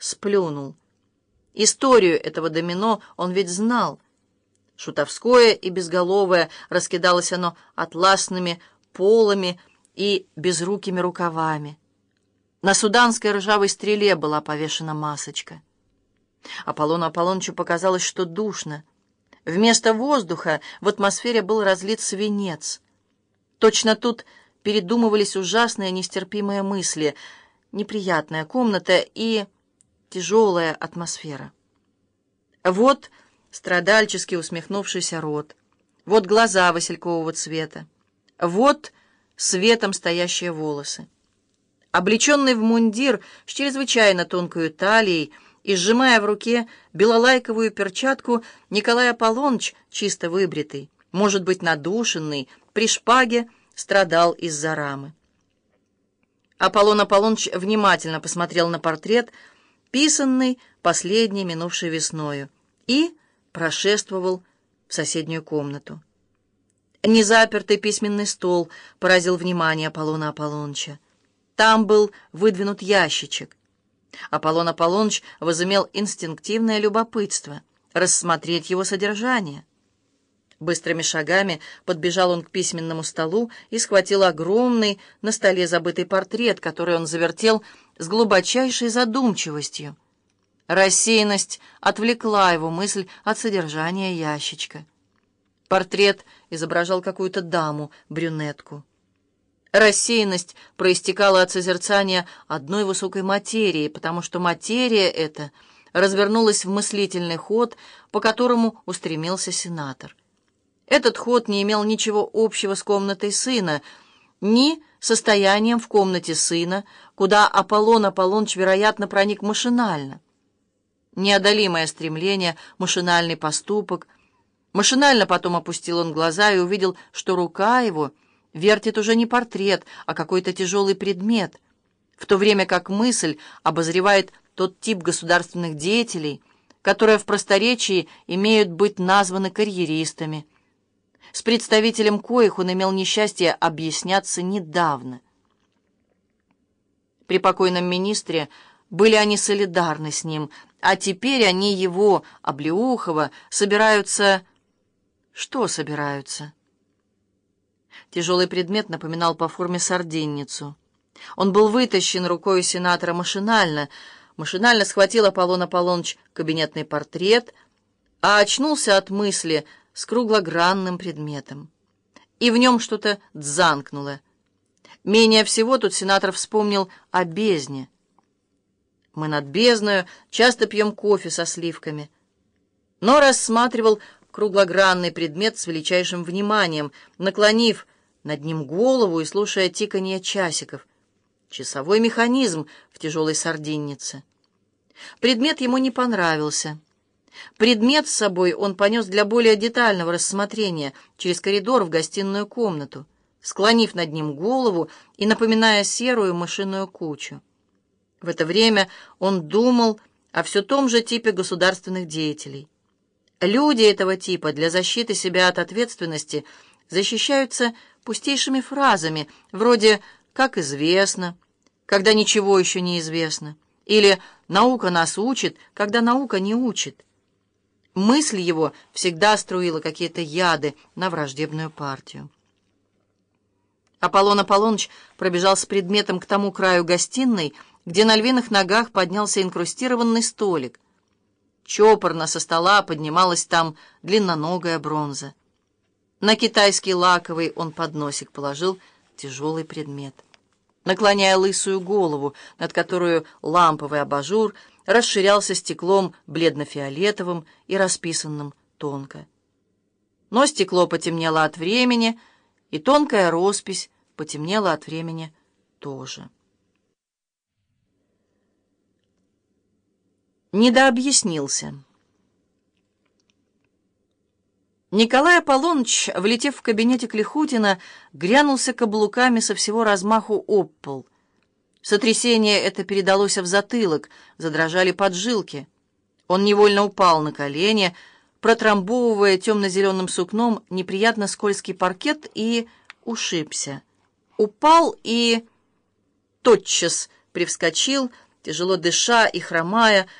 сплюнул. Историю этого домино он ведь знал. Шутовское и безголовое раскидалось оно атласными полами и безрукими рукавами. На суданской ржавой стреле была повешена масочка. Аполлону Аполлонычу показалось, что душно. Вместо воздуха в атмосфере был разлит свинец. Точно тут передумывались ужасные нестерпимые мысли, неприятная комната и тяжелая атмосфера. Вот страдальчески усмехнувшийся рот, вот глаза василькового цвета, вот светом стоящие волосы. Облеченный в мундир с чрезвычайно тонкой талией и сжимая в руке белолайковую перчатку, Николай Аполлоныч, чисто выбритый, может быть, надушенный, при шпаге, страдал из-за рамы. Аполлон Аполлоныч внимательно посмотрел на портрет, писанный последней минувшей весною, и прошествовал в соседнюю комнату. Незапертый письменный стол поразил внимание Аполлона Аполлоныча. Там был выдвинут ящичек. Аполлон Аполлоныч возымел инстинктивное любопытство рассмотреть его содержание. Быстрыми шагами подбежал он к письменному столу и схватил огромный на столе забытый портрет, который он завертел с глубочайшей задумчивостью. Рассеянность отвлекла его мысль от содержания ящичка. Портрет изображал какую-то даму, брюнетку. Рассеянность проистекала от созерцания одной высокой материи, потому что материя эта развернулась в мыслительный ход, по которому устремился сенатор. Этот ход не имел ничего общего с комнатой сына, ни состоянием в комнате сына, куда Аполлон Аполлоныч, вероятно, проник машинально. Неодолимое стремление, машинальный поступок. Машинально потом опустил он глаза и увидел, что рука его вертит уже не портрет, а какой-то тяжелый предмет, в то время как мысль обозревает тот тип государственных деятелей, которые в просторечии имеют быть названы карьеристами – с представителем коих он имел несчастье объясняться недавно. При покойном министре были они солидарны с ним, а теперь они его, Облеухова, собираются... Что собираются? Тяжелый предмет напоминал по форме сардинницу. Он был вытащен рукой сенатора машинально. Машинально схватил Аполлон Аполлоныч кабинетный портрет, а очнулся от мысли — с круглогранным предметом. И в нем что-то дзанкнуло. Менее всего тут сенатор вспомнил о бездне. Мы над бездною часто пьем кофе со сливками. Но рассматривал круглогранный предмет с величайшим вниманием, наклонив над ним голову и слушая тиканье часиков. Часовой механизм в тяжелой сардиннице. Предмет ему не понравился. Предмет с собой он понес для более детального рассмотрения через коридор в гостиную комнату, склонив над ним голову и напоминая серую мышиную кучу. В это время он думал о все том же типе государственных деятелей. Люди этого типа для защиты себя от ответственности защищаются пустейшими фразами, вроде «как известно», «когда ничего еще не известно», или «наука нас учит, когда наука не учит». Мысль его всегда струила какие-то яды на враждебную партию. Аполлон Аполлоныч пробежал с предметом к тому краю гостиной, где на львиных ногах поднялся инкрустированный столик. Чопорно со стола поднималась там длинноногая бронза. На китайский лаковый он подносик положил тяжелый предмет. Наклоняя лысую голову, над которую ламповый абажур — расширялся стеклом бледно-фиолетовым и расписанным тонко. Но стекло потемнело от времени, и тонкая роспись потемнела от времени тоже. Недообъяснился. Николай Аполлоныч, влетев в кабинете Лихутина, грянулся каблуками со всего размаху об пол — Сотрясение это передалось в затылок, задрожали поджилки. Он невольно упал на колени, протрамбовывая темно-зеленым сукном неприятно скользкий паркет и ушибся. Упал и тотчас привскочил, Тяжело дыша и хромая,